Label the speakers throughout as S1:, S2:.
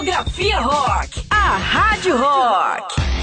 S1: Geografia Rock, a Rádio Rock.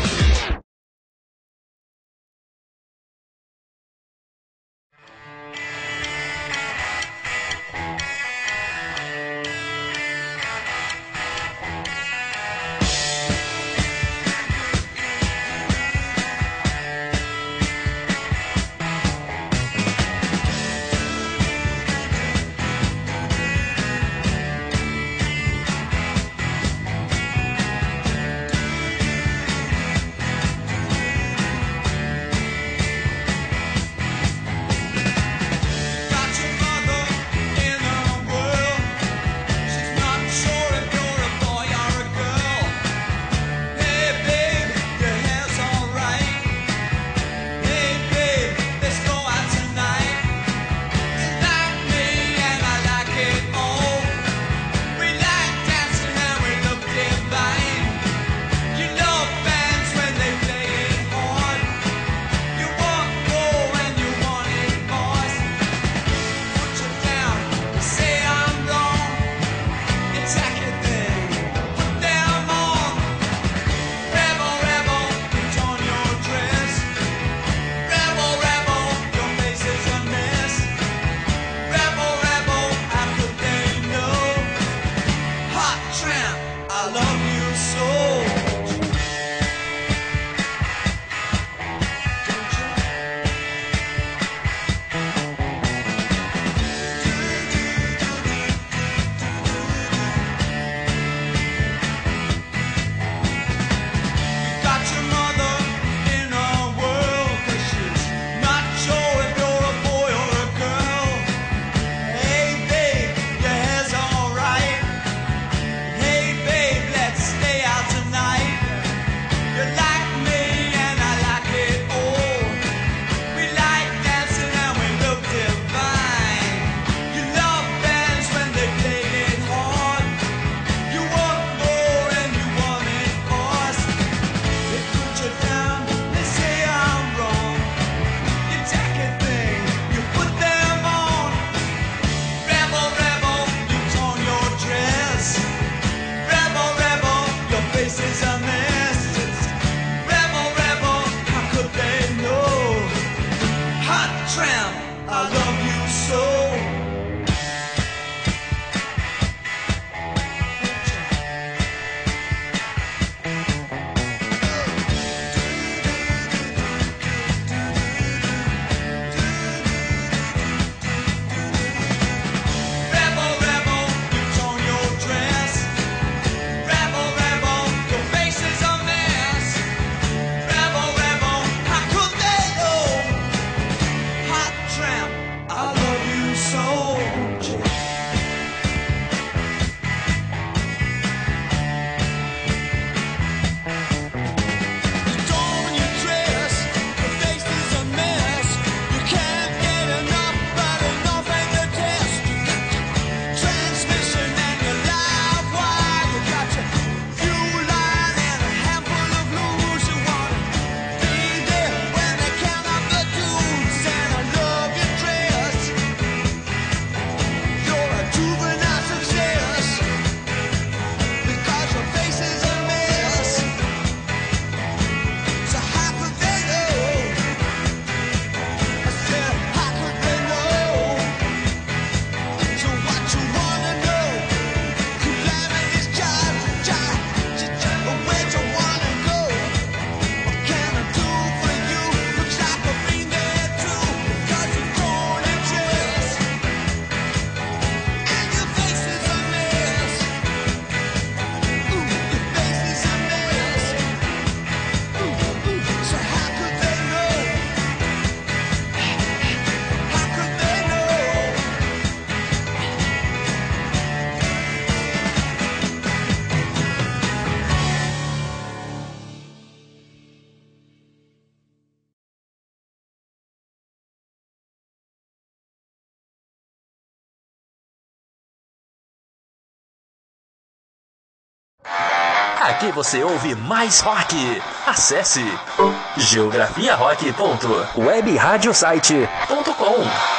S2: Aqui você ouve mais rock. Acesse geografiarock.webradiosite.com.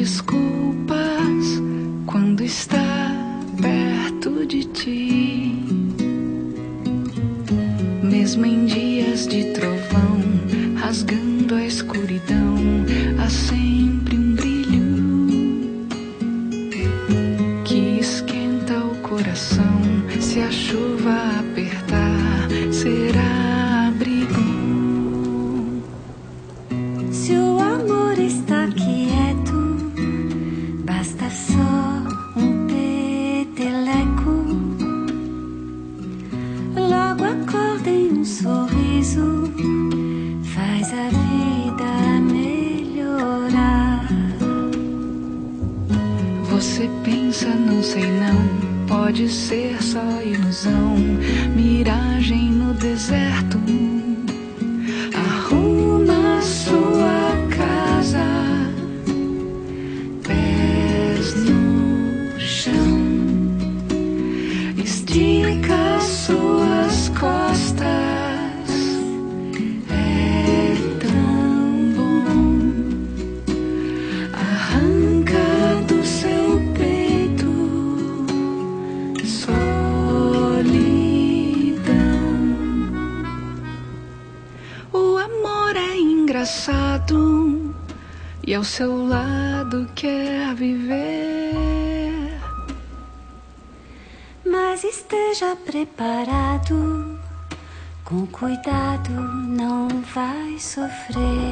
S3: não sofrer.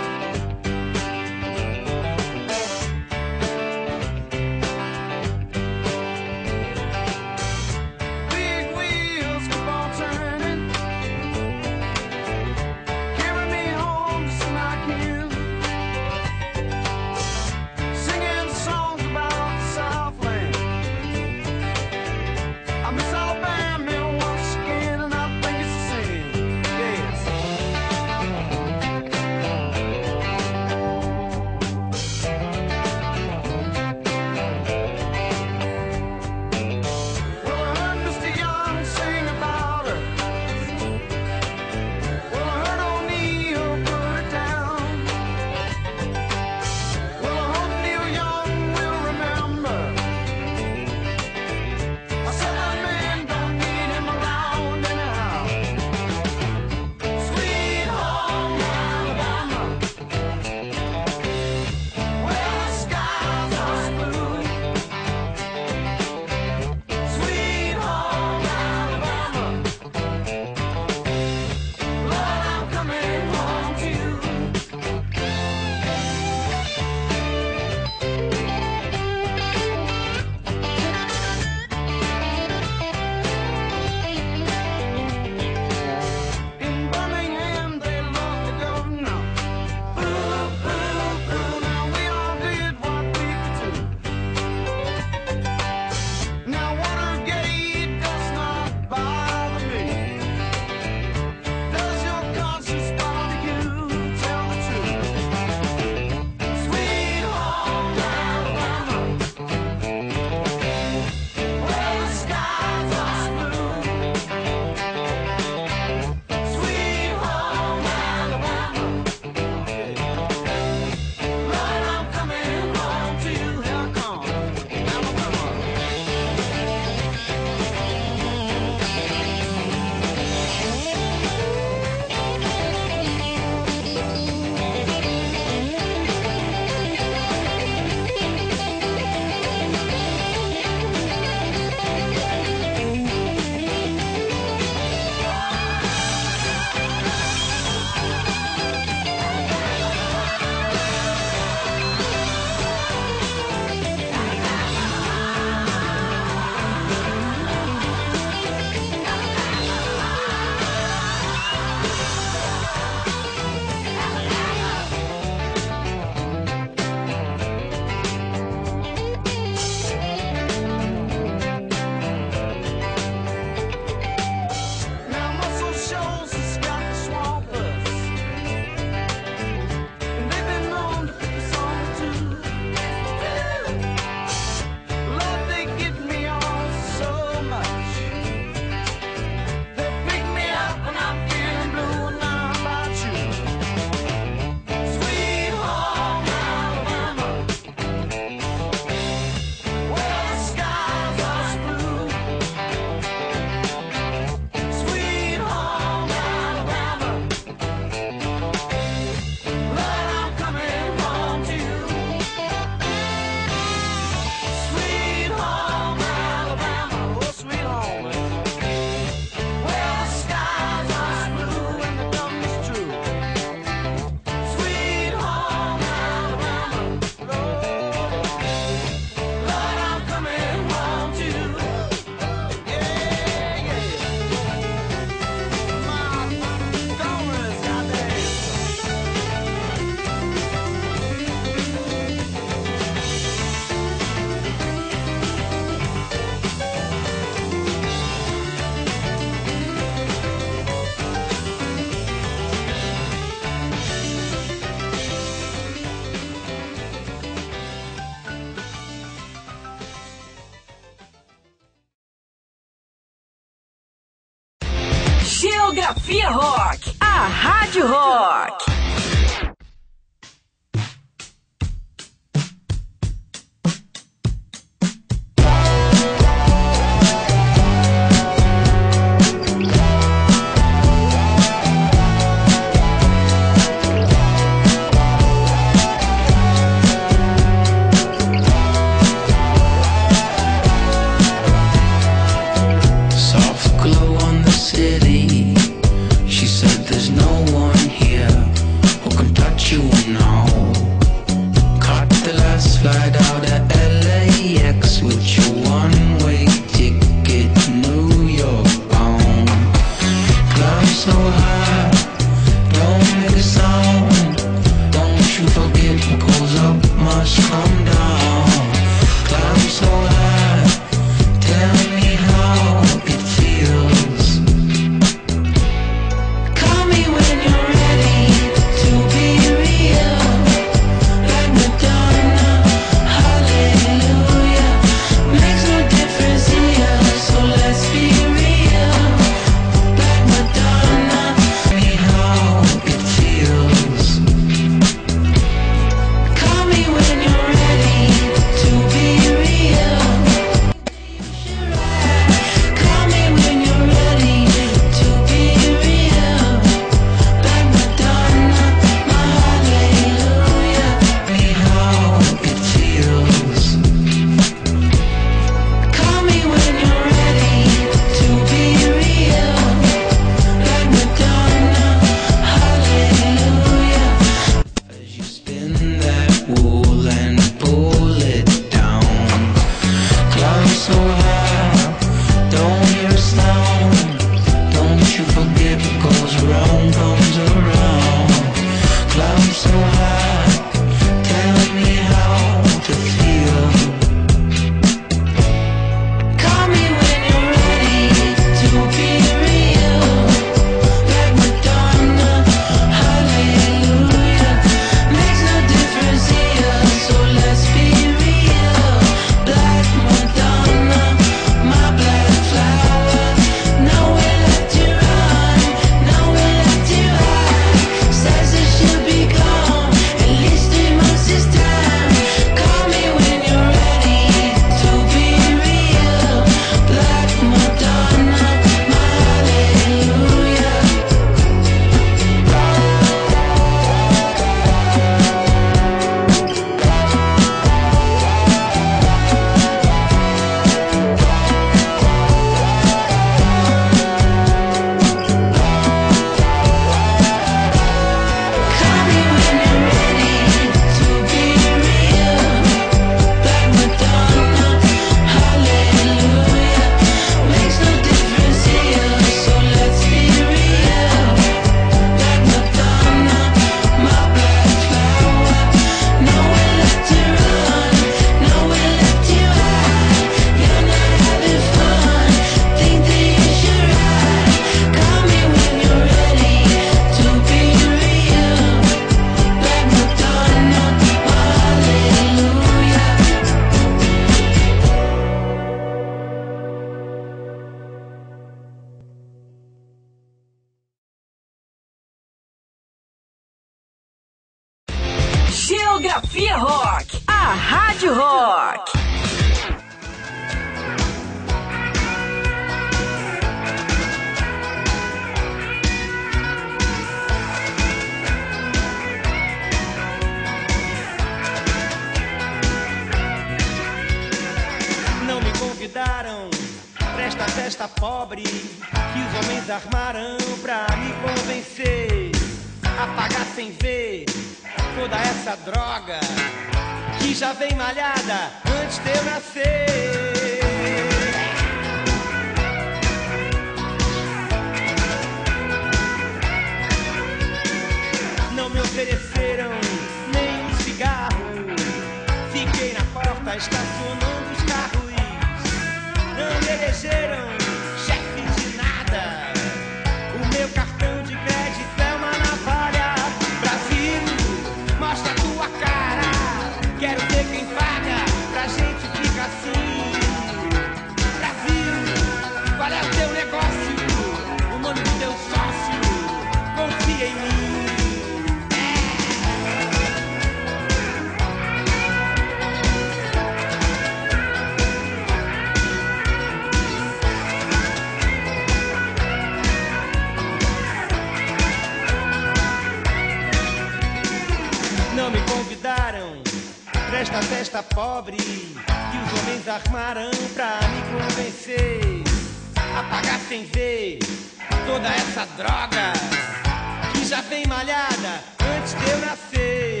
S4: Já vem malhada antes de eu nascer.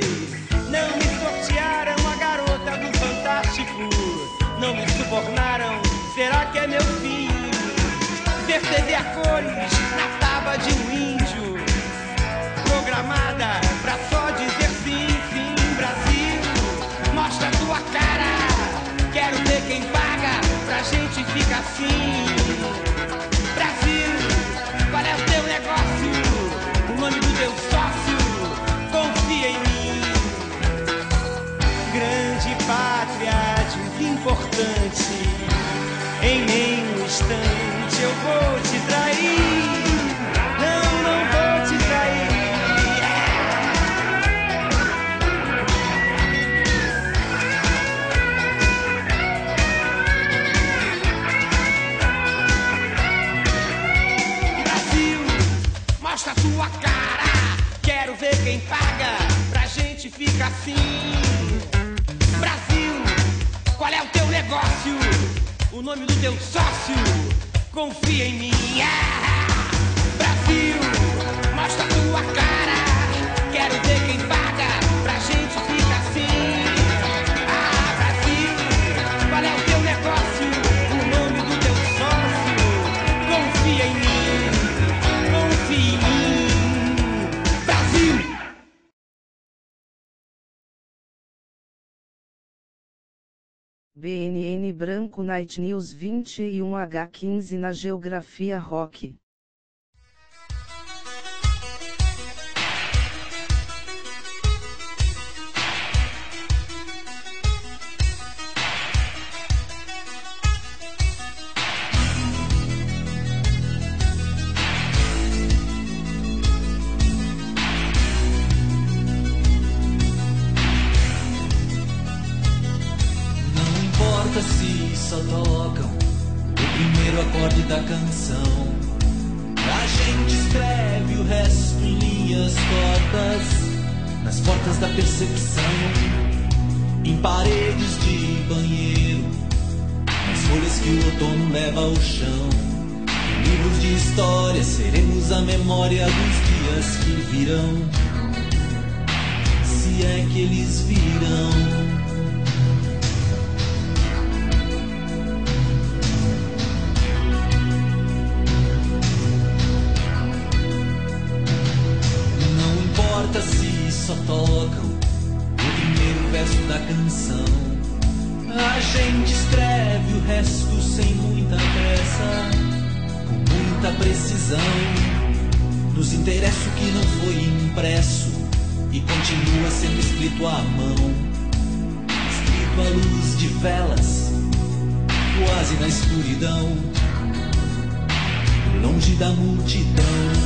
S4: Não me sortearam a garota do Fantástico. Não me subornaram, será que é meu fim? TV a cores na tábua de um índio. Programada pra só dizer sim, sim, Brasil. Mostra tua cara, quero ver quem paga pra gente ficar assim. Em nenhum instante eu vou te trair. Não, não vou te trair. Brasil, mostra tua cara. Quero ver quem paga pra gente ficar assim. Brasil, qual é o negócio? O nome do teu sócio? Confia em mim. Ah! Brasil, mostra tua cara. Quero ver quem paga pra gente
S5: BNN Branco Night News 21H15 na Geografia Rock.
S1: Nas portas da percepção, em paredes de banheiro, nas folhas que o outono leva ao chão. Em livros de história seremos a memória dos dias que virão, se é que eles virão. Só tocam o primeiro verso da canção. A gente escreve o resto sem muita pressa, com muita precisão. Nos interessa o que não foi impresso e continua sendo escrito à mão. Escrito à luz de velas, quase na escuridão, longe da multidão.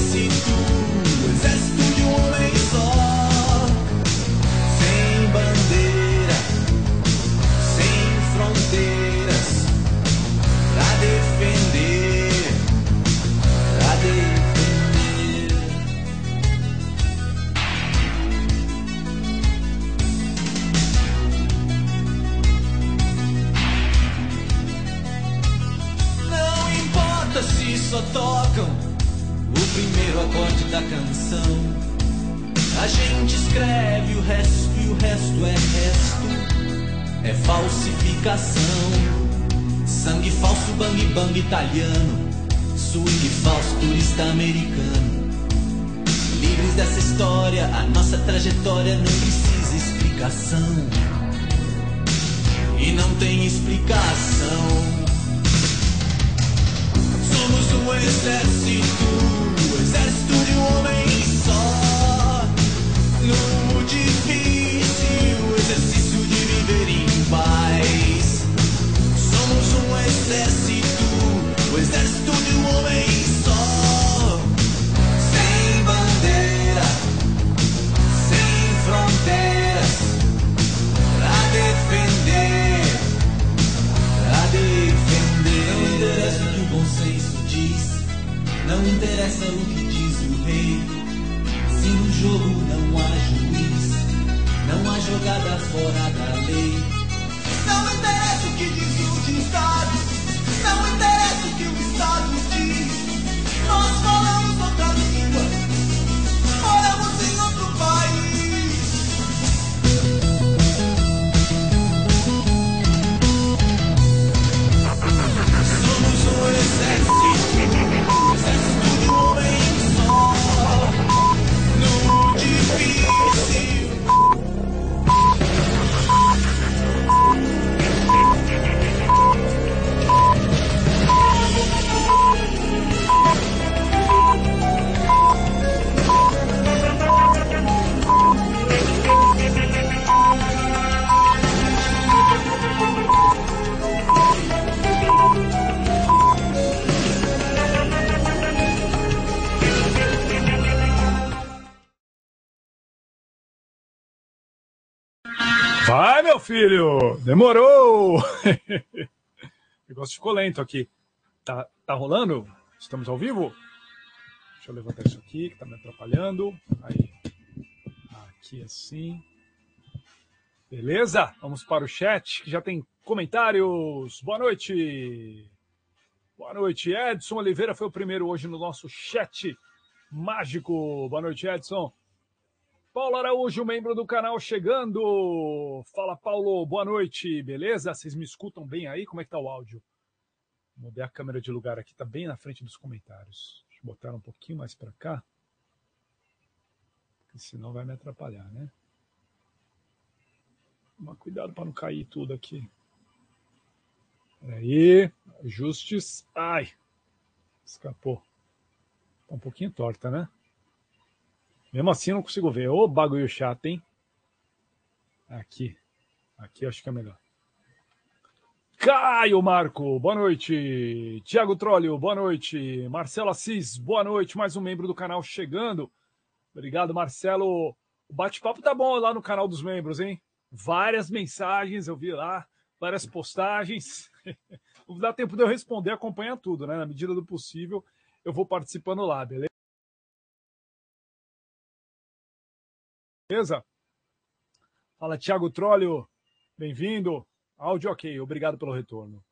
S1: bang italiano. Swing falso, turista americano. Livres dessa história, a nossa trajetória não precisa explicação. E não tem explicação. Somos um exército,
S6: filho! Demorou! o negócio ficou lento aqui. Tá, tá rolando? Estamos ao vivo? Deixa eu levantar isso aqui, que tá me atrapalhando. Aí. Aqui assim. Beleza? Vamos para o chat, que já tem comentários. Boa noite! Boa noite, Edson Oliveira foi o primeiro hoje no nosso chat mágico. Boa noite, Edson. Paulo Araújo, membro do canal, chegando. Fala, Paulo, boa noite, beleza? Vocês me escutam bem aí? Como é que tá o áudio? Mudei a câmera de lugar aqui, tá bem na frente dos comentários. Deixa eu botar um pouquinho mais para cá. Porque senão vai me atrapalhar, né? Mas cuidado para não cair tudo aqui. Peraí, ajustes. Ai, escapou. Tá um pouquinho torta, né? Mesmo assim eu não consigo ver. Ô bagulho chato, hein? Aqui. Aqui acho que é melhor. Caio Marco, boa noite. Tiago Trolio, boa noite. Marcelo Assis, boa noite. Mais um membro do canal chegando. Obrigado, Marcelo. O bate-papo tá bom lá no canal dos membros, hein? Várias mensagens, eu vi lá, várias postagens. Não dá tempo de eu responder, acompanhar tudo, né? Na medida do possível, eu vou participando lá, beleza? Beleza? Fala, Thiago Trolio. Bem-vindo. Áudio ok, obrigado pelo retorno.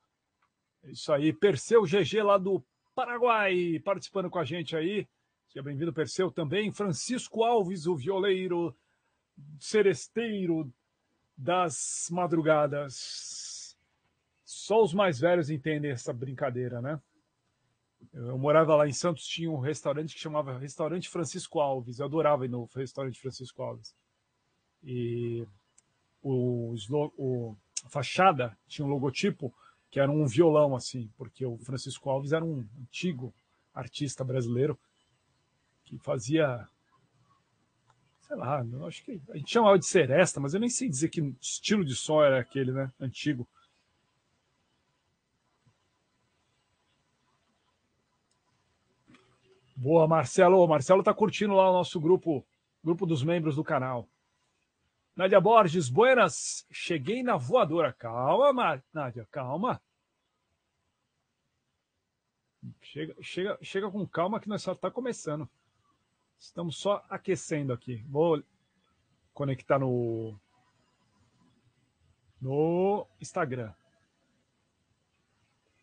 S6: É isso aí. Perseu GG lá do Paraguai, participando com a gente aí. Seja bem-vindo, Perseu, também. Francisco Alves, o violeiro, seresteiro das madrugadas. Só os mais velhos entendem essa brincadeira, né? Eu morava lá em Santos, tinha um restaurante que chamava Restaurante Francisco Alves. Eu adorava ir no restaurante Francisco Alves. E o, o, a fachada tinha um logotipo que era um violão, assim, porque o Francisco Alves era um antigo artista brasileiro que fazia. Sei lá, acho que a gente chamava de seresta, mas eu nem sei dizer que estilo de som era aquele, né? Antigo. Boa, Marcelo. Marcelo tá curtindo lá o nosso grupo, grupo dos membros do canal. Nádia Borges, buenas. Cheguei na voadora. Calma, Mar... Nádia, calma. Chega, chega, chega com calma que nós só está começando. Estamos só aquecendo aqui. Vou conectar no no Instagram.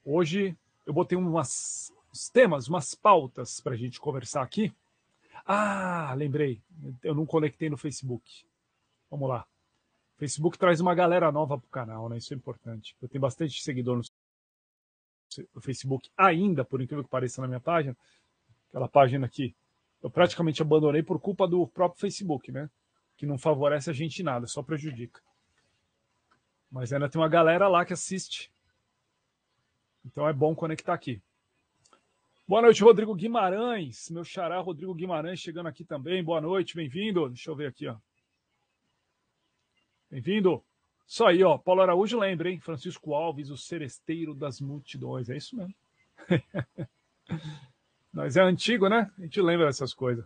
S6: Hoje eu botei umas uns temas, umas pautas para a gente conversar aqui. Ah, lembrei, eu não conectei no Facebook. Vamos lá. O Facebook traz uma galera nova para o canal, né? Isso é importante. Eu tenho bastante seguidor no Facebook ainda, por incrível que pareça na minha página. Aquela página aqui. Eu praticamente abandonei por culpa do próprio Facebook, né? Que não favorece a gente em nada, só prejudica. Mas ainda tem uma galera lá que assiste. Então é bom conectar aqui. Boa noite, Rodrigo Guimarães. Meu xará, Rodrigo Guimarães, chegando aqui também. Boa noite, bem-vindo. Deixa eu ver aqui, ó. Bem-vindo. Isso aí, ó. Paulo Araújo lembra, hein? Francisco Alves, o seresteiro das multidões. É isso mesmo. Mas é antigo, né? A gente lembra dessas coisas.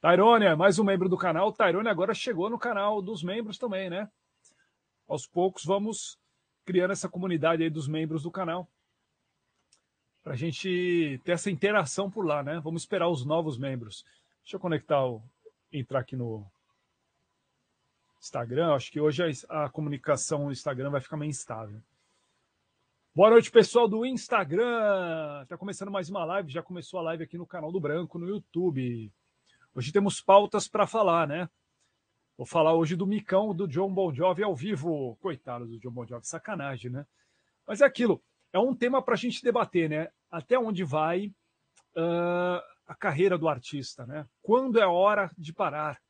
S6: Tairônia, mais um membro do canal. Tairônia agora chegou no canal dos membros também, né? Aos poucos vamos criando essa comunidade aí dos membros do canal. Para a gente ter essa interação por lá, né? Vamos esperar os novos membros. Deixa eu conectar, o, entrar aqui no Instagram. Acho que hoje a, a comunicação no Instagram vai ficar meio instável. Boa noite, pessoal do Instagram. Tá começando mais uma live. Já começou a live aqui no canal do Branco, no YouTube. Hoje temos pautas para falar, né? Vou falar hoje do micão do John Bon Jovi ao vivo. Coitado do John Bon Jovi, sacanagem, né? Mas é aquilo, é um tema para a gente debater, né? Até onde vai uh, a carreira do artista, né? Quando é hora de parar,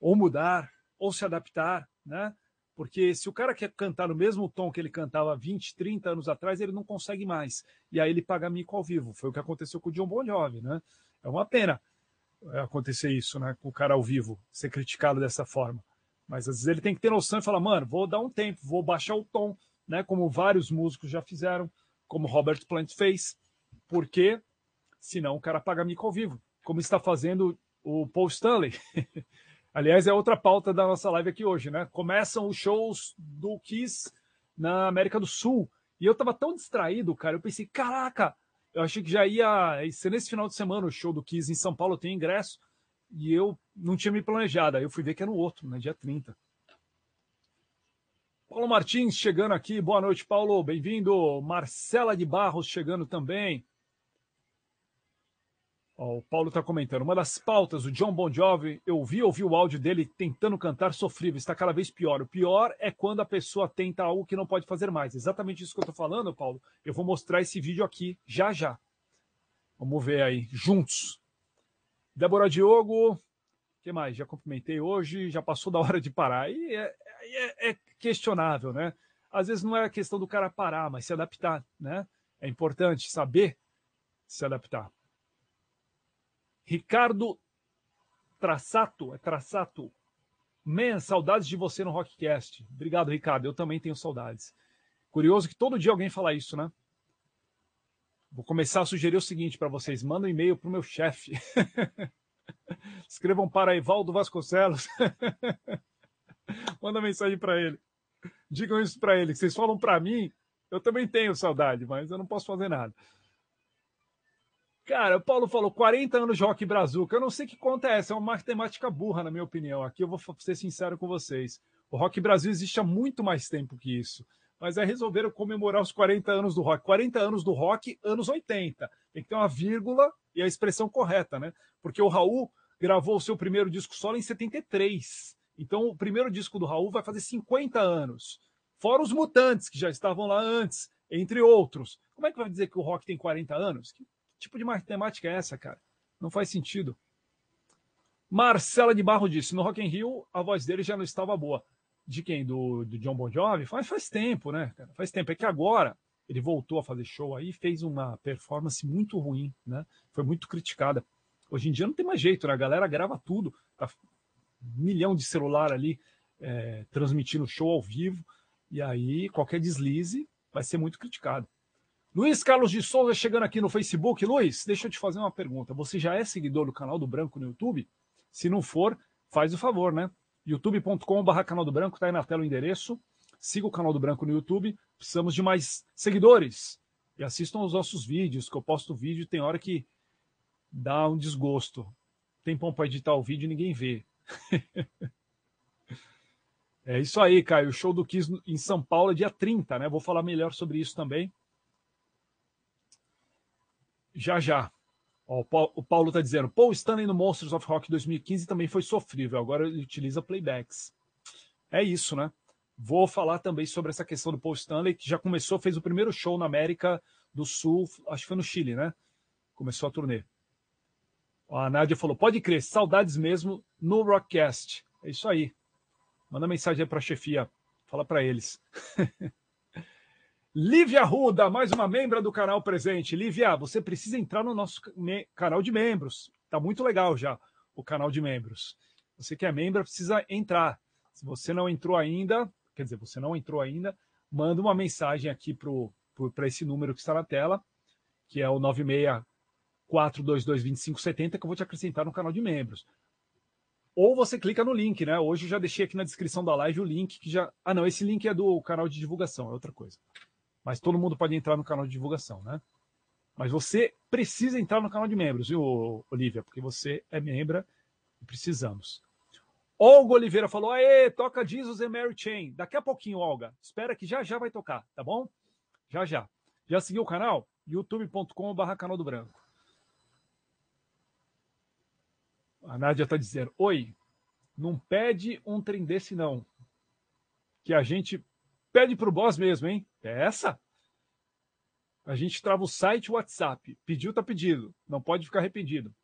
S6: ou mudar, ou se adaptar, né? Porque se o cara quer cantar no mesmo tom que ele cantava 20, 30 anos atrás, ele não consegue mais. E aí ele paga mico ao vivo. Foi o que aconteceu com o John Bon Jovi, né? É uma pena acontecer isso, né? Com o cara ao vivo, ser criticado dessa forma. Mas às vezes ele tem que ter noção e falar, mano, vou dar um tempo, vou baixar o tom, né? Como vários músicos já fizeram, como Robert Plant fez, porque senão o cara paga mico ao vivo, como está fazendo o Paul Stanley. Aliás, é outra pauta da nossa live aqui hoje, né? Começam os shows do Kiss na América do Sul. E eu tava tão distraído, cara, eu pensei, caraca, eu achei que já ia ser nesse final de semana o show do Kiss em São Paulo, tem ingresso, e eu não tinha me planejado. Aí eu fui ver que era no outro, né, dia 30. Paulo Martins chegando aqui, boa noite, Paulo, bem-vindo. Marcela de Barros chegando também. Ó, o Paulo está comentando. Uma das pautas, o John Bon Jovi, eu vi, ouvi o áudio dele tentando cantar sofrível, está cada vez pior. O pior é quando a pessoa tenta algo que não pode fazer mais. Exatamente isso que eu estou falando, Paulo. Eu vou mostrar esse vídeo aqui já já. Vamos ver aí, juntos. Débora Diogo, que mais? Já cumprimentei hoje, já passou da hora de parar. E é, é, é questionável, né? Às vezes não é a questão do cara parar, mas se adaptar, né? É importante saber se adaptar. Ricardo Traçato, é Traçato. Man, saudades de você no Rockcast. Obrigado, Ricardo. Eu também tenho saudades. Curioso que todo dia alguém fala isso, né? Vou começar a sugerir o seguinte para vocês: manda um e-mail para o meu chefe. Escrevam para Evaldo Vasconcelos. manda mensagem para ele. Digam isso para ele. Vocês falam para mim, eu também tenho saudade, mas eu não posso fazer nada. Cara, o Paulo falou 40 anos de rock brazuca. Eu não sei que conta é essa, é uma matemática burra, na minha opinião. Aqui eu vou ser sincero com vocês. O Rock Brasil existe há muito mais tempo que isso. Mas aí resolveram comemorar os 40 anos do rock. 40 anos do rock, anos 80. Tem que ter uma vírgula e a expressão correta, né? Porque o Raul gravou o seu primeiro disco solo em 73. Então o primeiro disco do Raul vai fazer 50 anos. Fora os mutantes, que já estavam lá antes, entre outros. Como é que vai dizer que o rock tem 40 anos? Que tipo de matemática é essa, cara? Não faz sentido. Marcela de Barro disse: no Rock in Rio a voz dele já não estava boa. De quem? Do, do John Bon Jovi? Faz, faz tempo, né? Cara? Faz tempo. É que agora ele voltou a fazer show aí fez uma performance muito ruim, né? Foi muito criticada. Hoje em dia não tem mais jeito, né? A galera grava tudo, tá um milhão de celular ali é, transmitindo show ao vivo, e aí qualquer deslize vai ser muito criticado. Luiz Carlos de Souza chegando aqui no Facebook. Luiz, deixa eu te fazer uma pergunta. Você já é seguidor do canal do Branco no YouTube? Se não for, faz o favor, né? youtube.com.br canal do Branco, tá aí na tela o endereço. Siga o canal do Branco no YouTube. Precisamos de mais seguidores. E assistam os nossos vídeos, que eu posto vídeo, tem hora que dá um desgosto. Tem pão para editar o vídeo e ninguém vê. é isso aí, Caio. O show do Kiss em São Paulo é dia 30, né? Vou falar melhor sobre isso também. Já já. Ó, o Paulo está dizendo: Paul Stanley no Monsters of Rock 2015 também foi sofrível, agora ele utiliza playbacks. É isso, né? Vou falar também sobre essa questão do Paul Stanley, que já começou, fez o primeiro show na América do Sul, acho que foi no Chile, né? Começou a turnê. A Nádia falou: pode crer, saudades mesmo no Rockcast. É isso aí. Manda mensagem aí para a chefia, fala para eles. Lívia Ruda, mais uma membra do canal presente. Lívia, você precisa entrar no nosso canal de membros. Tá muito legal já o canal de membros. Você que é membro precisa entrar. Se você não entrou ainda, quer dizer, você não entrou ainda, manda uma mensagem aqui para esse número que está na tela, que é o 964222570, que eu vou te acrescentar no canal de membros. Ou você clica no link, né? Hoje eu já deixei aqui na descrição da live o link que já. Ah, não, esse link é do canal de divulgação, é outra coisa. Mas todo mundo pode entrar no canal de divulgação, né? Mas você precisa entrar no canal de membros, viu, Olivia? Porque você é membra e precisamos. Olga Oliveira falou: Aê, toca Jesus e Mary Chain. Daqui a pouquinho, Olga. Espera que já já vai tocar, tá bom? Já já. Já seguiu o canal? youtube.com.br canal do Branco. A Nádia está dizendo: Oi, não pede um trem desse, não. Que a gente pede pro boss mesmo, hein? É essa? A gente trava o site e o WhatsApp. Pediu, tá pedido. Não pode ficar arrependido.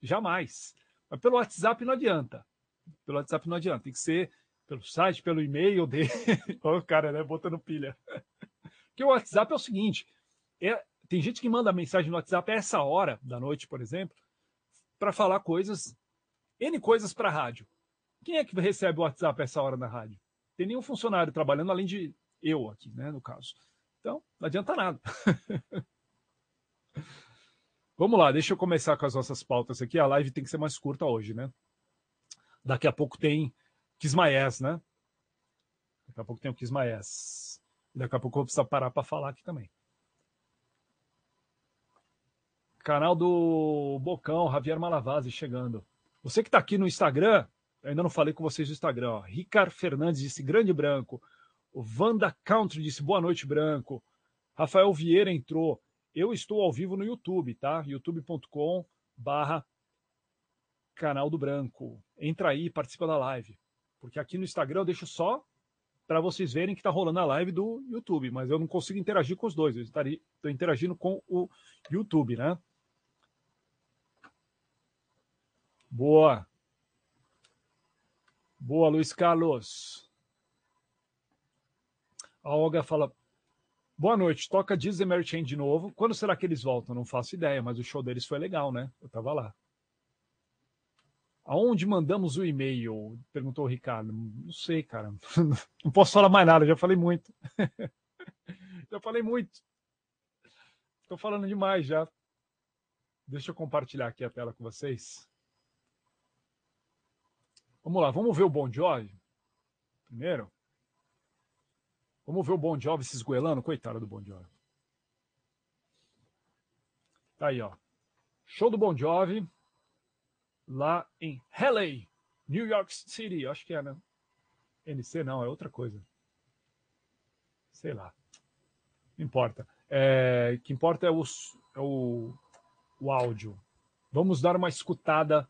S6: Jamais. Mas pelo WhatsApp não adianta. Pelo WhatsApp não adianta. Tem que ser pelo site, pelo e-mail dele. Olha o cara, né? Botando pilha. Porque o WhatsApp é o seguinte: é, tem gente que manda mensagem no WhatsApp a essa hora da noite, por exemplo, para falar coisas, N coisas para a rádio. Quem é que recebe o WhatsApp essa hora na rádio? Tem nenhum funcionário trabalhando além de eu aqui, né, no caso. Então, não adianta nada. Vamos lá, deixa eu começar com as nossas pautas aqui. A live tem que ser mais curta hoje, né? Daqui a pouco tem Kismaes, né? Daqui a pouco tem o Kismaes. Daqui a pouco eu vou precisar parar para falar aqui também. Canal do Bocão, Javier Malavase chegando. Você que está aqui no Instagram, ainda não falei com vocês no Instagram. Ó. Ricardo Fernandes disse grande branco. O Vanda Country disse boa noite, branco. Rafael Vieira entrou. Eu estou ao vivo no YouTube, tá? youtube.com barra canal do branco. Entra aí, participa da live. Porque aqui no Instagram eu deixo só para vocês verem que está rolando a live do YouTube, mas eu não consigo interagir com os dois. Eu estou interagindo com o YouTube, né? Boa. Boa, Luiz Carlos. A Olga fala: Boa noite, toca Disney Mary Chain de novo. Quando será que eles voltam? Não faço ideia, mas o show deles foi legal, né? Eu tava lá. Aonde mandamos o e-mail? Perguntou o Ricardo. Não sei, cara. Não posso falar mais nada, já falei muito. já falei muito. Estou falando demais já. Deixa eu compartilhar aqui a tela com vocês. Vamos lá, vamos ver o Bon Jovi primeiro. Vamos ver o Bon Jovi se esgoelando. Coitado do Bon Jovi. Tá aí, ó. Show do Bon Jovi. Lá em LA, New York City. Acho que é, né? NC não, é outra coisa. Sei lá. Não importa. É, o que importa é, o, é o, o áudio. Vamos dar uma escutada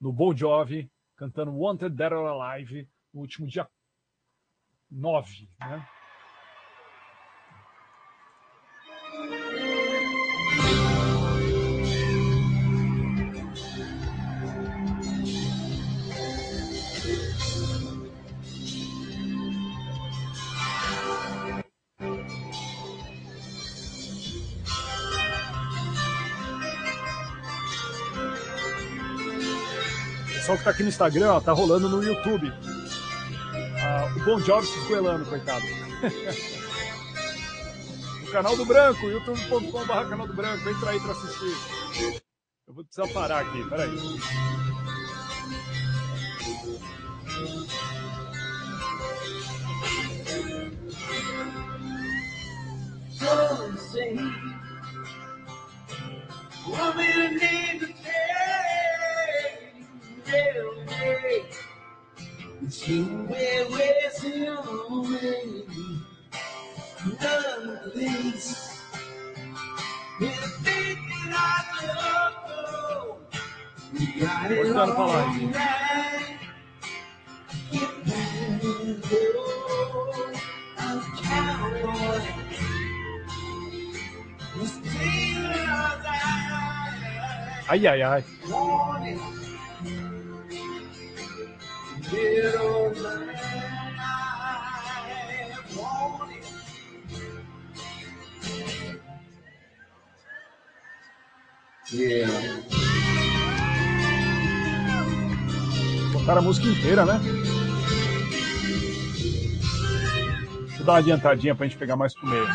S6: no Bon Jovi cantando Wanted Dead or Alive no último dia 9, né? Pessoal que está aqui no Instagram, ó, tá rolando no YouTube. Ah, o Bon Jovi se esgoelando, coitado. o canal do Branco, youtube.com.br canal do Branco. Entra aí para assistir. Eu vou precisar parar aqui, peraí.
S7: Me to need to But you will resume none place. With thinking I love you, we got it all right. Get back, oh, I'm cowboy.
S6: Ai, ai, ai.
S7: Little man.
S6: Botaram a música inteira, né? Eu dar uma adiantadinha pra gente pegar mais pro meio.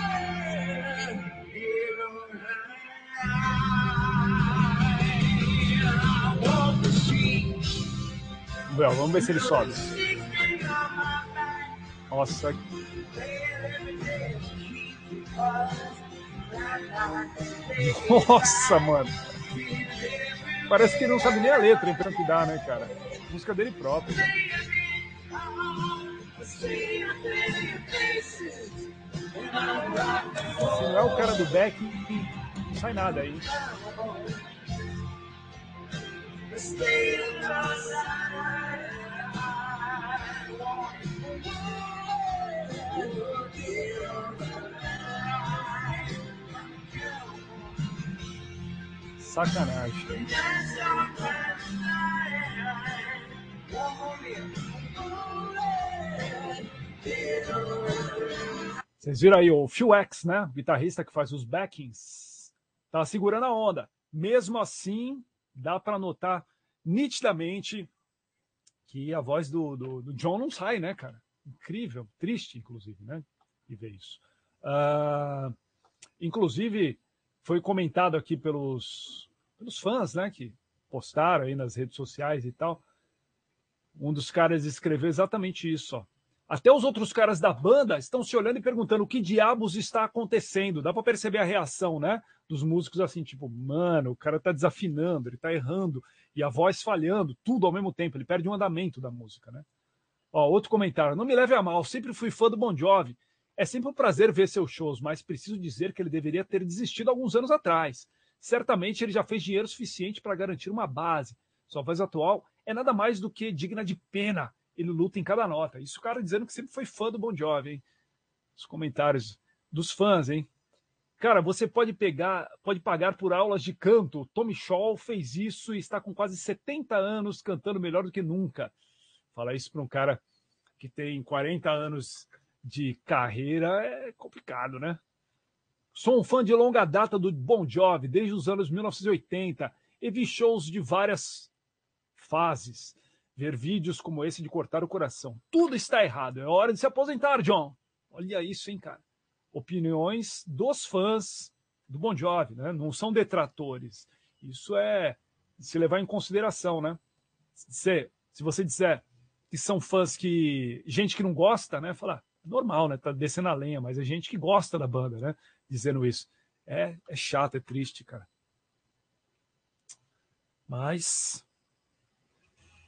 S6: Vamos ver, se ele sobe. Nossa. Nossa, mano. Parece que não sabe nem a letra, então que dá, né, cara? Música dele próprio. Se não é o cara do Beck, não sai nada aí. Sacanagem. Vocês viram aí o Phil X, né? Guitarrista que faz os backings. Tá segurando a onda. Mesmo assim, dá para notar nitidamente que a voz do, do, do, John não sai, né, cara? Incrível, triste, inclusive, né? E ver isso. Uh, inclusive, foi comentado aqui pelos, pelos fãs, né, que postaram aí nas redes sociais e tal. Um dos caras escreveu exatamente isso, ó. Até os outros caras da banda estão se olhando e perguntando o que diabos está acontecendo. Dá para perceber a reação, né? Dos músicos assim, tipo, mano, o cara tá desafinando, ele tá errando e a voz falhando, tudo ao mesmo tempo. Ele perde um andamento da música, né? Ó, outro comentário. Não me leve a mal, sempre fui fã do Bon Jovi. É sempre um prazer ver seus shows, mas preciso dizer que ele deveria ter desistido alguns anos atrás. Certamente ele já fez dinheiro suficiente para garantir uma base. Sua voz atual é nada mais do que digna de pena ele luta em cada nota. Isso o cara dizendo que sempre foi fã do Bon Jovi, hein? Os comentários dos fãs, hein? Cara, você pode pegar, pode pagar por aulas de canto. Tommy Shaw fez isso e está com quase 70 anos cantando melhor do que nunca. Falar isso para um cara que tem 40 anos de carreira é complicado, né? Sou um fã de longa data do Bon Jovi, desde os anos 1980, e vi shows de várias fases ver vídeos como esse de cortar o coração. Tudo está errado. É hora de se aposentar, John. Olha isso, hein, cara. Opiniões dos fãs do Bon Jovi, né? Não são detratores. Isso é se levar em consideração, né? Se, se você disser que são fãs que. gente que não gosta, né? Falar, normal, né? Tá descendo a lenha, mas é gente que gosta da banda, né? Dizendo isso. É, é chato, é triste, cara. Mas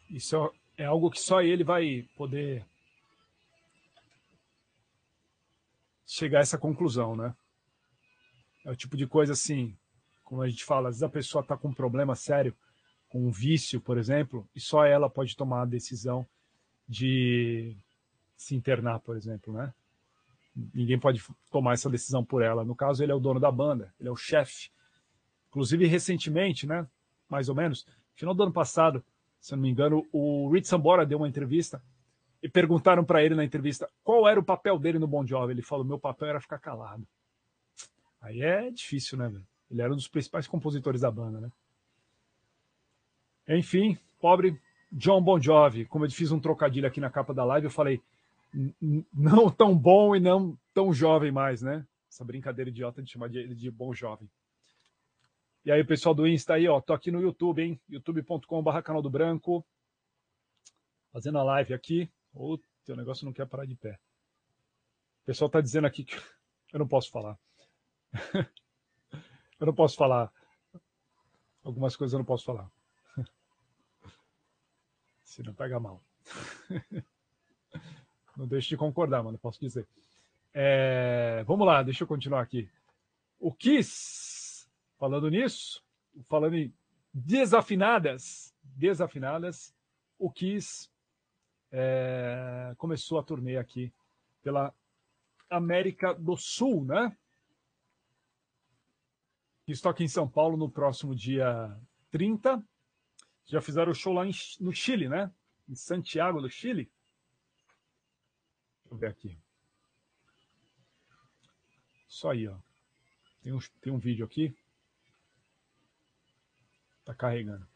S6: isso é algo que só ele vai poder chegar a essa conclusão, né? É o tipo de coisa assim, como a gente fala, às vezes a pessoa está com um problema sério, com um vício, por exemplo, e só ela pode tomar a decisão de se internar, por exemplo, né? Ninguém pode tomar essa decisão por ela. No caso, ele é o dono da banda, ele é o chefe. Inclusive, recentemente, né? Mais ou menos, final do ano passado, se não me engano, o Rich Sambora deu uma entrevista e perguntaram para ele na entrevista qual era o papel dele no Bon Jovi. Ele falou: meu papel era ficar calado. Aí é difícil, né, velho? Ele era um dos principais compositores da banda, né? Enfim, pobre John Bon Jovi. Como eu fiz um trocadilho aqui na capa da live, eu falei não tão bom e não tão jovem mais, né? Essa brincadeira idiota de chamar ele de bom jovem. E aí, pessoal do Insta aí, ó, tô aqui no YouTube, hein? youtube.com.br canal do Branco. Fazendo a live aqui. O teu negócio não quer parar de pé. O pessoal tá dizendo aqui que eu não posso falar. eu não posso falar. Algumas coisas eu não posso falar. Se não pega mal. não deixe de concordar, mano, posso dizer. É, vamos lá, deixa eu continuar aqui. O Kiss Falando nisso, falando em desafinadas, desafinadas, o Kiss é, começou a turnê aqui pela América do Sul, né? Estou aqui em São Paulo no próximo dia 30. Já fizeram o show lá em, no Chile, né? Em Santiago do Chile. Deixa eu ver aqui. Isso aí, ó. Tem um, tem um vídeo aqui. Tá carregando.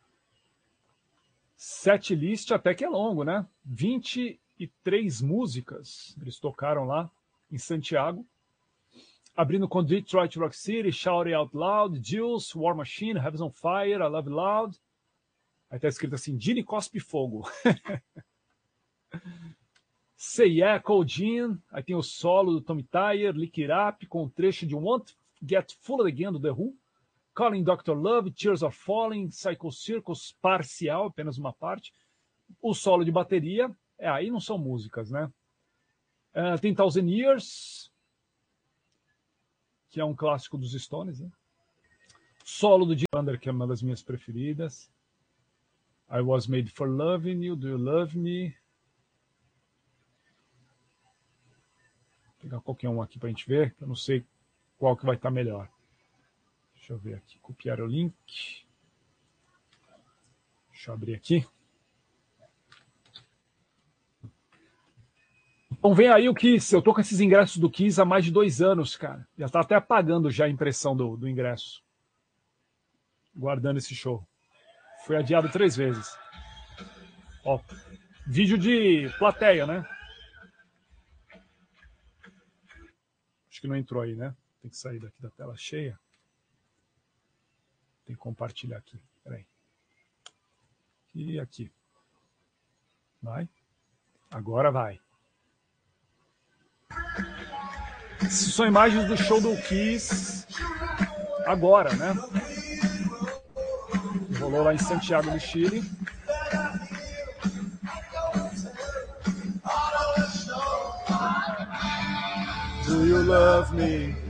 S6: Set list até que é longo, né? 23 músicas eles tocaram lá em Santiago. Abrindo com Detroit Rock City, Shout It Out Loud, Jules, War Machine, Heavens on Fire, I Love Loud. Aí tá escrito assim, Gene Cospe Fogo. Say Yeah, Cold Jean. Aí tem o solo do Tommy Tyre, Lick It Up, com um trecho de Want Get Full Again do The Who, Calling Dr. Love, Tears Are Falling, Psycho Circus parcial, apenas uma parte, o solo de bateria, é, aí não são músicas, né? Uh, tem Thousand Years, que é um clássico dos Stones, né? Solo do Jim Thunder, que é uma das minhas preferidas. I Was Made for Loving You, Do You Love Me? Vou pegar qualquer um aqui para a gente ver, eu não sei qual que vai estar tá melhor. Deixa eu ver aqui, copiar o link. Deixa eu abrir aqui. Então vem aí o Kiss. Eu tô com esses ingressos do Kiss há mais de dois anos, cara. Já tá até apagando já a impressão do, do ingresso. Guardando esse show. Foi adiado três vezes. Ó, vídeo de plateia, né? Acho que não entrou aí, né? Tem que sair daqui da tela cheia. Tem que compartilhar aqui. Peraí. E aqui. Vai. Agora vai. São imagens do show do Kiss agora, né? Rolou lá em Santiago do Chile. Do you love me?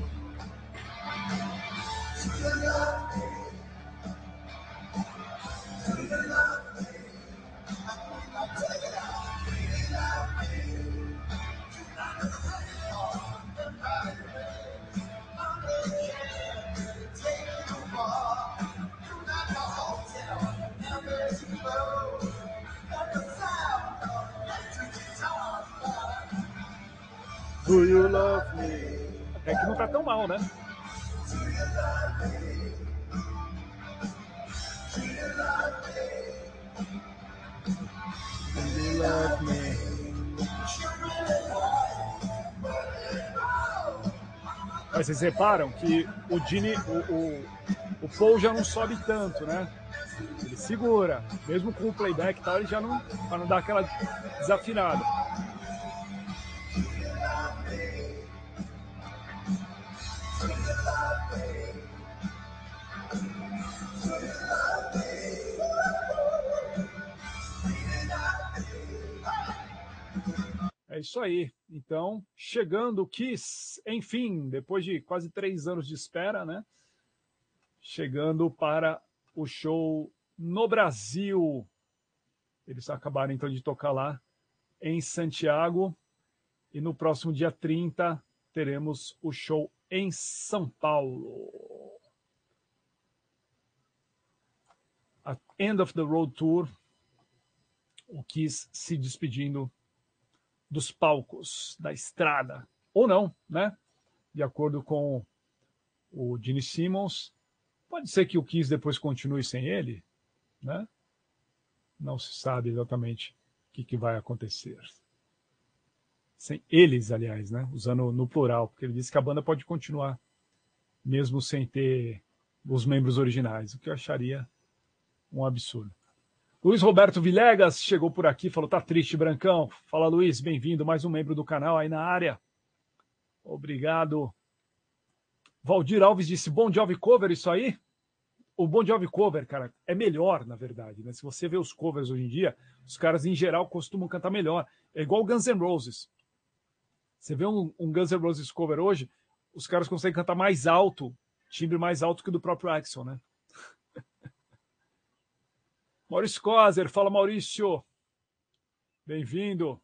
S6: Do you love me? Até que não tá tão mal, né? Mas vocês reparam que o Dini, o, o, o Paul já não sobe tanto, né? Ele segura, mesmo com o playback, tá, ele já não, para não dar aquela desafinada. É isso aí. Então, chegando o Kiss, enfim, depois de quase três anos de espera, né? Chegando para o show no Brasil. Eles acabaram então de tocar lá em Santiago. E no próximo dia 30 teremos o show em São Paulo. A End of the Road Tour. O Kiss se despedindo dos palcos, da estrada, ou não, né? De acordo com o Gene Simmons, pode ser que o Kiss depois continue sem ele, né? Não se sabe exatamente o que, que vai acontecer. Sem eles, aliás, né? Usando no plural, porque ele disse que a banda pode continuar mesmo sem ter os membros originais, o que eu acharia um absurdo. Luiz Roberto Vilegas chegou por aqui, falou: tá triste, Brancão. Fala, Luiz, bem-vindo, mais um membro do canal aí na área. Obrigado. Valdir Alves disse: Bom Jovi cover, isso aí? O Bon Jovi cover, cara, é melhor, na verdade. Né? Se você vê os covers hoje em dia, os caras em geral costumam cantar melhor. É igual Guns N' Roses. Você vê um, um Guns N' Roses cover hoje, os caras conseguem cantar mais alto, timbre mais alto que o do próprio Axel, né? Maurício Coser, fala Maurício. Bem-vindo.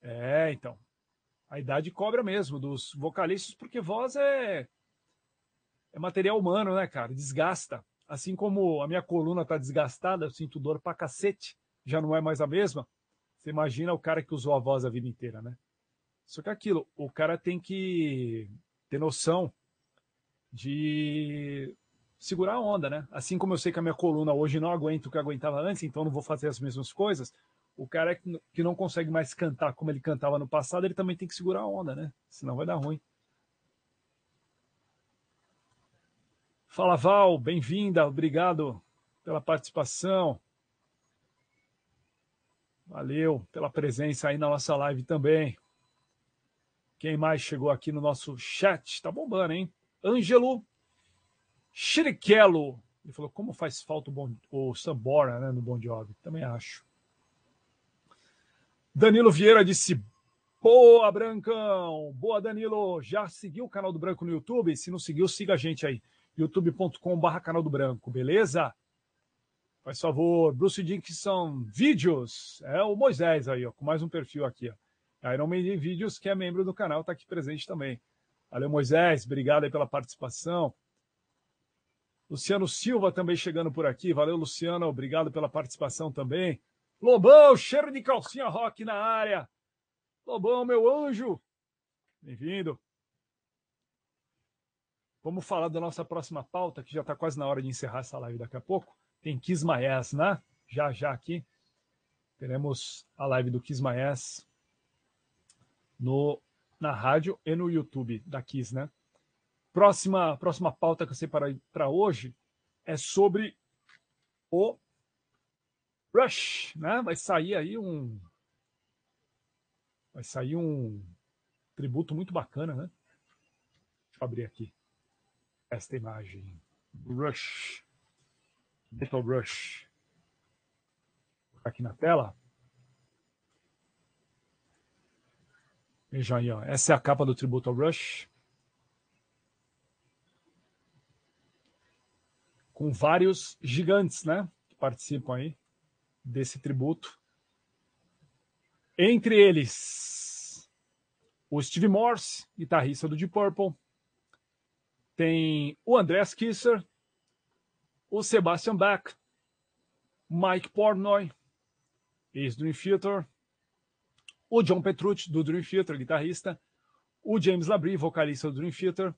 S6: É, então. A idade cobra mesmo dos vocalistas, porque voz é é material humano, né, cara? Desgasta. Assim como a minha coluna tá desgastada, eu sinto dor pra cacete, já não é mais a mesma. Você imagina o cara que usou a voz a vida inteira, né? Só que é aquilo, o cara tem que ter noção de segurar a onda, né? Assim como eu sei que a minha coluna hoje não aguenta o que aguentava antes, então não vou fazer as mesmas coisas. O cara que não consegue mais cantar como ele cantava no passado, ele também tem que segurar a onda, né? Senão vai dar ruim. Fala Val, bem-vinda, obrigado pela participação. Valeu pela presença aí na nossa live também. Quem mais chegou aqui no nosso chat? Tá bombando, hein? Ângelo Chiriquelo. Ele falou, como faz falta o, bon, o Sambora né, no Bon Jovi? Também acho. Danilo Vieira disse, boa, Brancão! Boa, Danilo! Já seguiu o canal do Branco no YouTube? Se não seguiu, siga a gente aí. youtube.com.br canal do Branco, beleza? Faz favor, Bruce Dickinson Vídeos. É o Moisés aí, ó, com mais um perfil aqui, ó. Iron Man Vídeos, que é membro do canal, está aqui presente também. Valeu, Moisés. Obrigado aí pela participação. Luciano Silva também chegando por aqui. Valeu, Luciano. Obrigado pela participação também. Lobão, cheiro de calcinha rock na área. Lobão, meu anjo. Bem-vindo. Vamos falar da nossa próxima pauta, que já está quase na hora de encerrar essa live daqui a pouco tem Kiss né? Já, já aqui. Teremos a live do Kiss no, na rádio e no YouTube da Kiss, né? Próxima, próxima pauta que eu separei para hoje é sobre o Rush, né? Vai sair aí um vai sair um tributo muito bacana, né? Deixa eu abrir aqui esta imagem. Rush. Metal Rush. Aqui na tela. Vejam aí, ó. essa é a capa do tributo ao Rush. Com vários gigantes, né? Que participam aí desse tributo. Entre eles, o Steve Morse, guitarrista do Deep Purple. Tem o Andreas Kisser, o Sebastian Bach, Mike Portnoy, ex-Dream Theater, o John Petrucci, do Dream Theater, guitarrista, o James Labrie, vocalista do Dream Theater.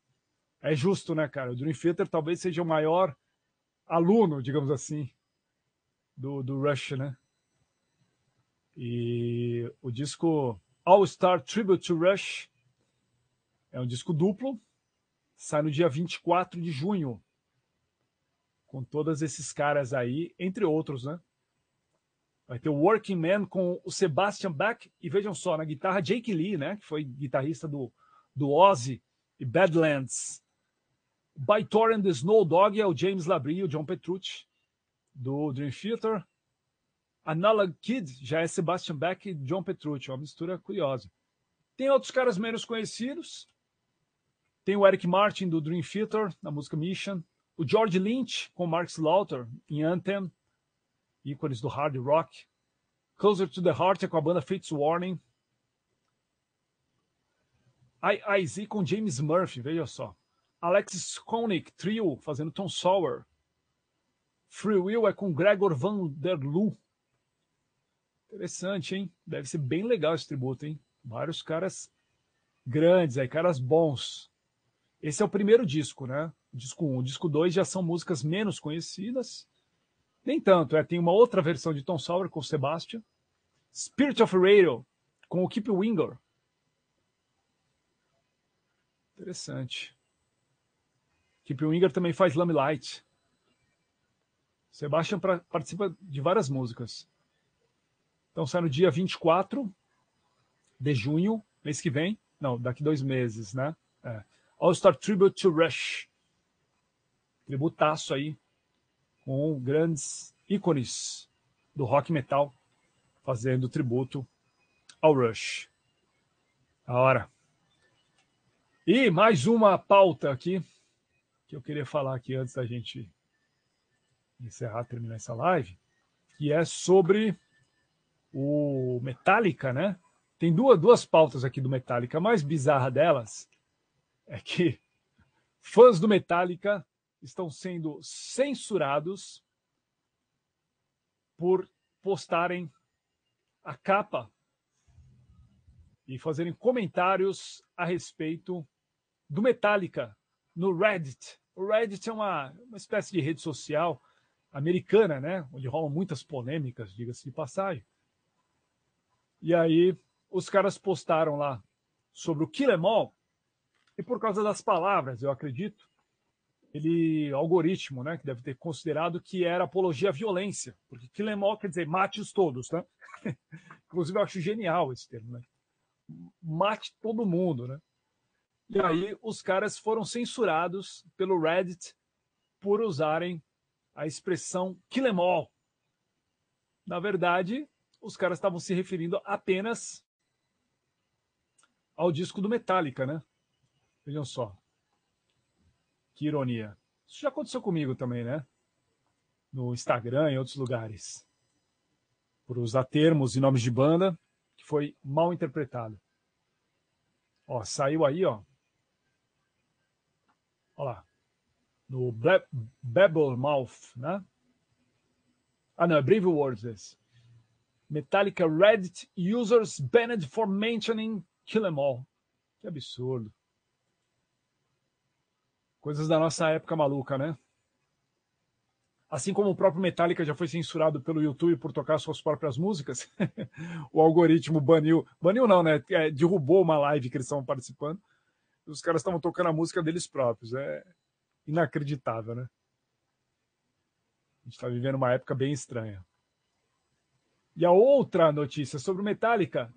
S6: É justo, né, cara? O Dream Theater talvez seja o maior aluno, digamos assim, do, do Rush, né? E o disco All Star Tribute to Rush é um disco duplo, sai no dia 24 de junho com todos esses caras aí, entre outros, né? Vai ter o Working Man com o Sebastian Bach e vejam só, na guitarra Jake Lee, né? Que foi guitarrista do, do Ozzy e Badlands. By and the Snow Dog é o James Labrie e o John Petrucci do Dream Theater. Analog Kid já é Sebastian Bach e John Petrucci, uma mistura curiosa. Tem outros caras menos conhecidos. Tem o Eric Martin do Dream Theater na música Mission. O George Lynch com Mark Slaughter em Anthem, ícones do hard rock. Closer to the Heart é com a banda Fates Warning. I.I.Z. com James Murphy, veja só. Alexis Koenig, trio, fazendo Tom Sawyer. Free Will é com Gregor Van der Loo. Interessante, hein? Deve ser bem legal esse tributo, hein? Vários caras grandes aí, caras bons. Esse é o primeiro disco, né? disco 1. O disco 2 já são músicas menos conhecidas. Nem tanto, é, tem uma outra versão de Tom Sawyer com o Sebastian. Spirit of Radio com o Keep Winger. Interessante. Keep Winger também faz Lamb Light. Sebastian pra, participa de várias músicas. Então sai no dia 24 de junho, mês que vem. Não, daqui dois meses, né? É. All Star Tribute to Rush tributaço aí com grandes ícones do rock metal fazendo tributo ao Rush. A hora. E mais uma pauta aqui eu queria falar aqui antes da gente encerrar, terminar essa live, que é sobre o Metallica, né? Tem duas, duas pautas aqui do Metallica. A mais bizarra delas é que fãs do Metallica estão sendo censurados por postarem a capa e fazerem comentários a respeito do Metallica no Reddit. O Reddit é uma, uma espécie de rede social americana, né? Onde rolam muitas polêmicas, diga-se de passagem. E aí os caras postaram lá sobre o Kill Em All, e por causa das palavras, eu acredito, ele algoritmo, né, que deve ter considerado que era apologia à violência, porque Quilemol quer dizer mate-os todos, né? Inclusive eu acho genial esse termo, né? Mate todo mundo, né? E aí os caras foram censurados pelo Reddit por usarem a expressão kill em all. Na verdade, os caras estavam se referindo apenas ao disco do Metallica, né? Vejam só. Que ironia. Isso já aconteceu comigo também, né? No Instagram e outros lugares. Por usar termos e nomes de banda que foi mal interpretado. Ó, saiu aí, ó. Olha lá. No Mouth, né? Ah, não, é Brave Words esse. Metallica Reddit users banned for mentioning Kill Em All. Que absurdo. Coisas da nossa época maluca, né? Assim como o próprio Metallica já foi censurado pelo YouTube por tocar suas próprias músicas, o algoritmo baniu. Baniu não, né? É, derrubou uma live que eles estavam participando. Os caras estavam tocando a música deles próprios. É inacreditável, né? A gente está vivendo uma época bem estranha. E a outra notícia sobre o Metallica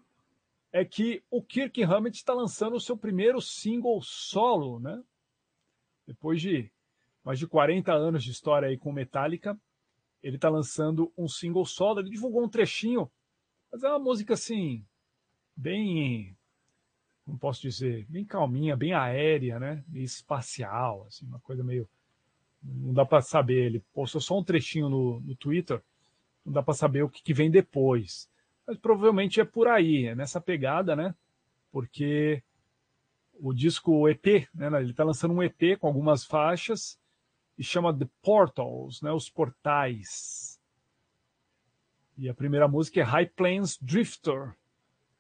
S6: é que o Kirk Hammett está lançando o seu primeiro single solo, né? Depois de mais de 40 anos de história aí com Metallica, ele está lançando um single solo. Ele divulgou um trechinho, mas é uma música assim, bem, como posso dizer, bem calminha, bem aérea, né? Meio espacial, assim, uma coisa meio. Não dá para saber. Ele postou só um trechinho no, no Twitter, não dá para saber o que, que vem depois. Mas provavelmente é por aí, é nessa pegada, né? Porque o disco EP, né? Ele está lançando um EP com algumas faixas e chama The Portals, né? Os portais. E a primeira música é High Plains Drifter.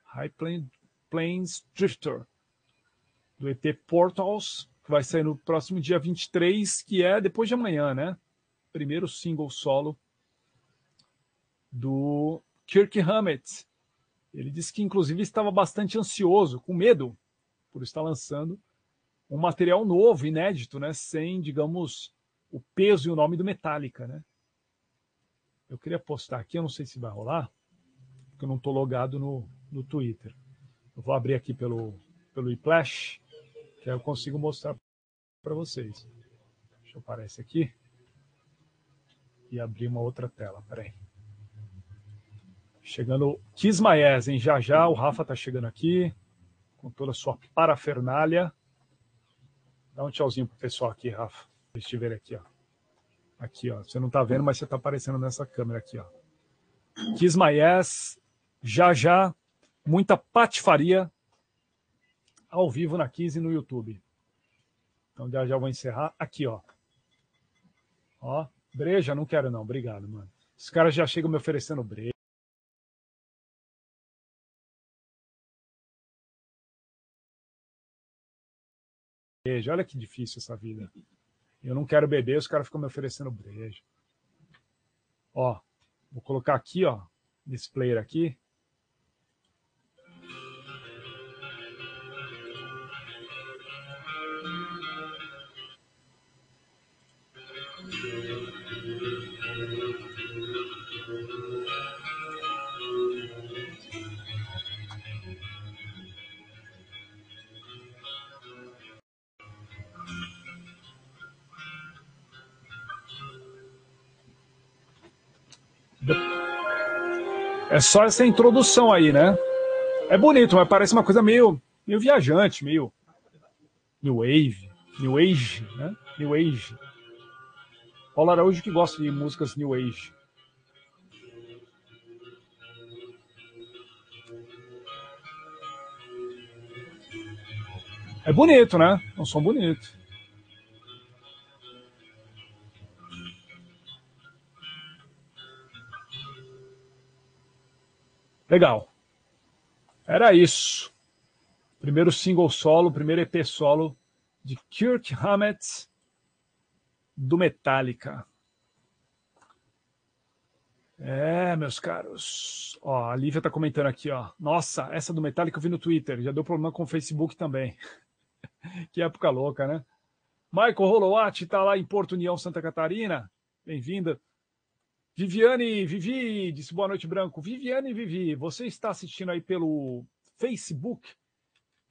S6: High Plains Drifter. Do EP Portals, que vai sair no próximo dia 23, que é depois de amanhã, né? Primeiro single solo do Kirk Hammett. Ele disse que, inclusive, estava bastante ansioso, com medo por estar lançando um material novo, inédito, né? Sem, digamos, o peso e o nome do Metallica, né? Eu queria postar aqui, eu não sei se vai rolar, porque eu não estou logado no, no Twitter. Eu vou abrir aqui pelo, pelo ePlash, que aí eu consigo mostrar para vocês. Deixa eu aparecer aqui e abrir uma outra tela. Peraí. Chegando Kismaes, hein? Já já o Rafa tá chegando aqui com toda a sua parafernália. Dá um tchauzinho pro pessoal aqui, Rafa. Deixa eu ver aqui, ó. Aqui, ó. Você não tá vendo, mas você tá aparecendo nessa câmera aqui, ó. Ass, já já, muita patifaria ao vivo na Kiss e no YouTube. Então já já vou encerrar. Aqui, ó. Ó, breja, não quero não, obrigado, mano. Os caras já chegam me oferecendo breja. Olha que difícil essa vida. Eu não quero beber, os caras ficam me oferecendo breja. Ó, vou colocar aqui, ó, nesse player aqui. É só essa introdução aí, né? É bonito, mas parece uma coisa meio, meio viajante, meio New Wave, New Age, né? New Age. Paulo Araújo que gosta de músicas New Age. É bonito, né? É um som bonito. Legal. Era isso. Primeiro single solo, primeiro EP solo de Kirk Hammett do Metallica. É, meus caros. Ó, a Lívia tá comentando aqui, ó. Nossa, essa do Metallica eu vi no Twitter. Já deu problema com o Facebook também. que época louca, né? Michael Rolowat tá lá em Porto União, Santa Catarina. Bem-vinda. Viviane Vivi disse boa noite, Branco. Viviane Vivi, você está assistindo aí pelo Facebook?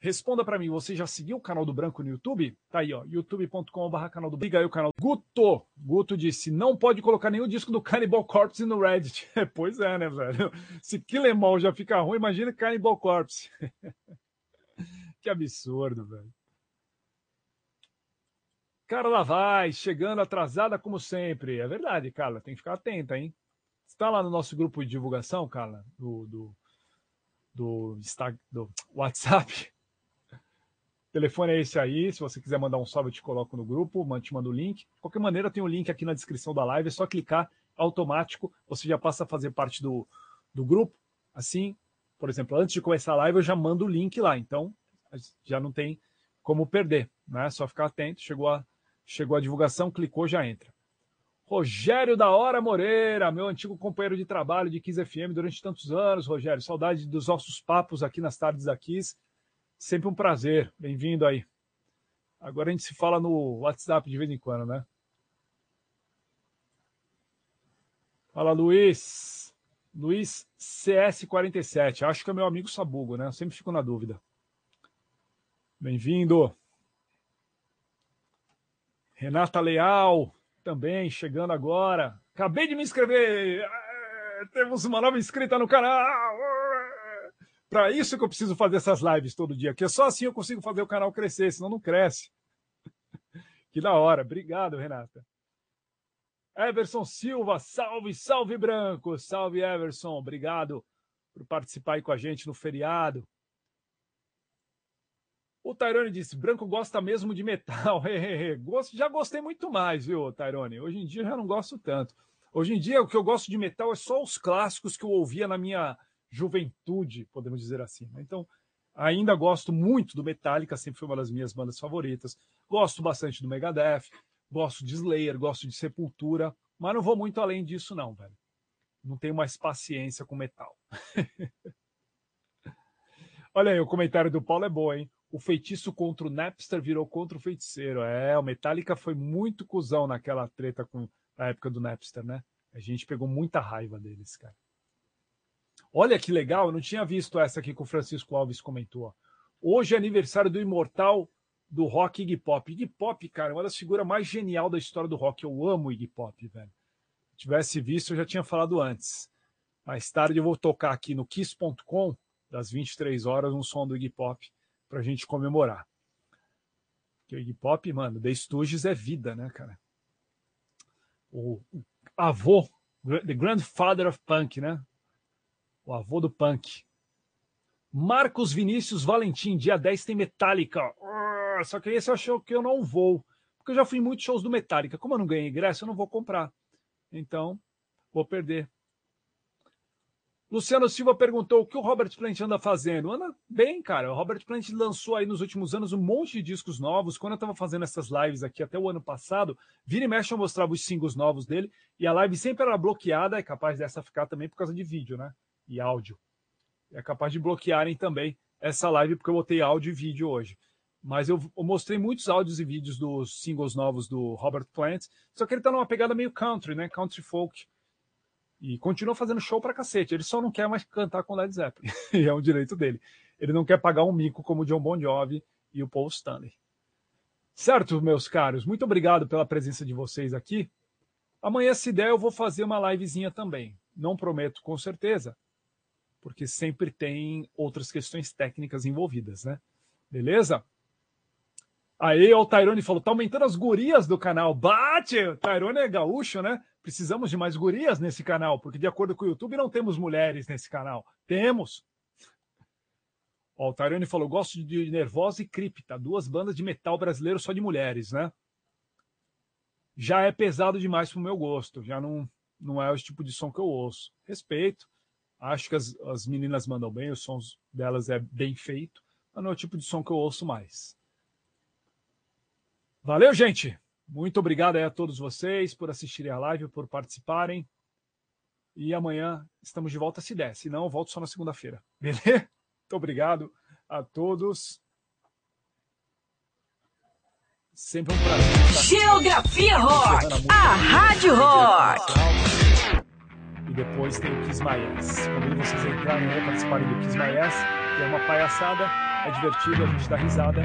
S6: Responda para mim, você já seguiu o canal do Branco no YouTube? Tá aí, ó, youtube.com.br canal do Briga aí o canal. Guto, Guto disse, não pode colocar nenhum disco do Cannibal Corpse no Reddit. pois é, né, velho? Se Kill Em All já fica ruim, imagina Cannibal Corpse. que absurdo, velho. Carla vai, chegando atrasada como sempre. É verdade, Carla, tem que ficar atenta, hein? Está lá no nosso grupo de divulgação, Carla, do, do, do, do WhatsApp. O telefone é esse aí. Se você quiser mandar um salve, eu te coloco no grupo, te mando o link. De qualquer maneira, tem o um link aqui na descrição da live. É só clicar automático. Você já passa a fazer parte do, do grupo. Assim, por exemplo, antes de começar a live, eu já mando o link lá. Então, já não tem como perder. Né? É só ficar atento. Chegou a, chegou a divulgação, clicou, já entra. Rogério da Hora Moreira, meu antigo companheiro de trabalho de Kiss FM durante tantos anos, Rogério. Saudade dos nossos papos aqui nas tardes da Kiss. Sempre um prazer. Bem-vindo aí. Agora a gente se fala no WhatsApp de vez em quando, né? Fala, Luiz. Luiz CS47. Acho que é meu amigo Sabugo, né? Eu sempre fico na dúvida. Bem-vindo. Renata Leal, também chegando agora. Acabei de me inscrever. É, temos uma nova inscrita no canal. Para isso que eu preciso fazer essas lives todo dia, que só assim eu consigo fazer o canal crescer, senão não cresce. que da hora. Obrigado, Renata. Everson Silva, salve, salve branco, salve Everson, obrigado por participar aí com a gente no feriado. O Tyrone disse: Branco gosta mesmo de metal. já gostei muito mais, viu, Tyrone? Hoje em dia já não gosto tanto. Hoje em dia o que eu gosto de metal é só os clássicos que eu ouvia na minha juventude, podemos dizer assim. Né? Então, ainda gosto muito do Metallica, sempre foi uma das minhas bandas favoritas. Gosto bastante do Megadeth, gosto de Slayer, gosto de Sepultura, mas não vou muito além disso, não, velho. Não tenho mais paciência com metal. Olha aí, o comentário do Paulo é bom, hein? O feitiço contra o Napster virou contra o feiticeiro. É, o Metallica foi muito cuzão naquela treta com a época do Napster, né? A gente pegou muita raiva deles, cara. Olha que legal, eu não tinha visto essa aqui que o Francisco Alves comentou. Hoje é aniversário do imortal do rock Iggy Pop. Iggy Pop, cara, é uma das figuras mais genial da história do rock. Eu amo Iggy Pop, velho. Se tivesse visto, eu já tinha falado antes. Mais tarde eu vou tocar aqui no kiss.com, das 23 horas, um som do Iggy Pop pra gente comemorar. Porque o Iggy Pop, mano, The Stooges é vida, né, cara? O avô, the grandfather of punk, né? o avô do punk. Marcos Vinícius Valentim, dia 10 tem Metallica. Só que esse achou que eu não vou. Porque eu já fui em muitos shows do Metallica. Como eu não ganhei ingresso, eu não vou comprar. Então, vou perder. Luciano Silva perguntou o que o Robert Plant anda fazendo. Anda bem, cara. O Robert Plant lançou aí nos últimos anos um monte de discos novos. Quando eu estava fazendo essas lives aqui até o ano passado, e mexe eu mostrava os singles novos dele e a live sempre era bloqueada. É capaz dessa ficar também por causa de vídeo, né? e áudio. É capaz de bloquearem também essa live, porque eu botei áudio e vídeo hoje. Mas eu, eu mostrei muitos áudios e vídeos dos singles novos do Robert Plant, só que ele tá numa pegada meio country, né? Country folk. E continua fazendo show pra cacete. Ele só não quer mais cantar com Led Zeppelin. e é um direito dele. Ele não quer pagar um mico como o John Bon Jovi e o Paul Stanley. Certo, meus caros? Muito obrigado pela presença de vocês aqui. Amanhã, se der, eu vou fazer uma livezinha também. Não prometo com certeza, porque sempre tem outras questões técnicas envolvidas, né? Beleza? Aí o Tyrone falou: tá aumentando as gurias do canal. Bate! O Tyrone é gaúcho, né? Precisamos de mais gurias nesse canal, porque de acordo com o YouTube não temos mulheres nesse canal. Temos. Ó, o Tyrone falou: gosto de Nervosa e Cripta, duas bandas de metal brasileiro só de mulheres, né? Já é pesado demais pro meu gosto, já não, não é o tipo de som que eu ouço. Respeito. Acho que as, as meninas mandam bem, os sons delas é bem feito, mas não é o tipo de som que eu ouço mais. Valeu, gente! Muito obrigado a todos vocês por assistirem a live, por participarem. E amanhã estamos de volta se der. Se não, eu volto só na segunda-feira. Beleza? Muito obrigado a todos. Sempre um prazer.
S1: Geografia Rock, a Rádio Rock
S8: depois tem o Kiss My Ass. Convido vocês a entrarem aí, participarem do Kiss My Ass, que é uma palhaçada, é divertido, a gente dá risada.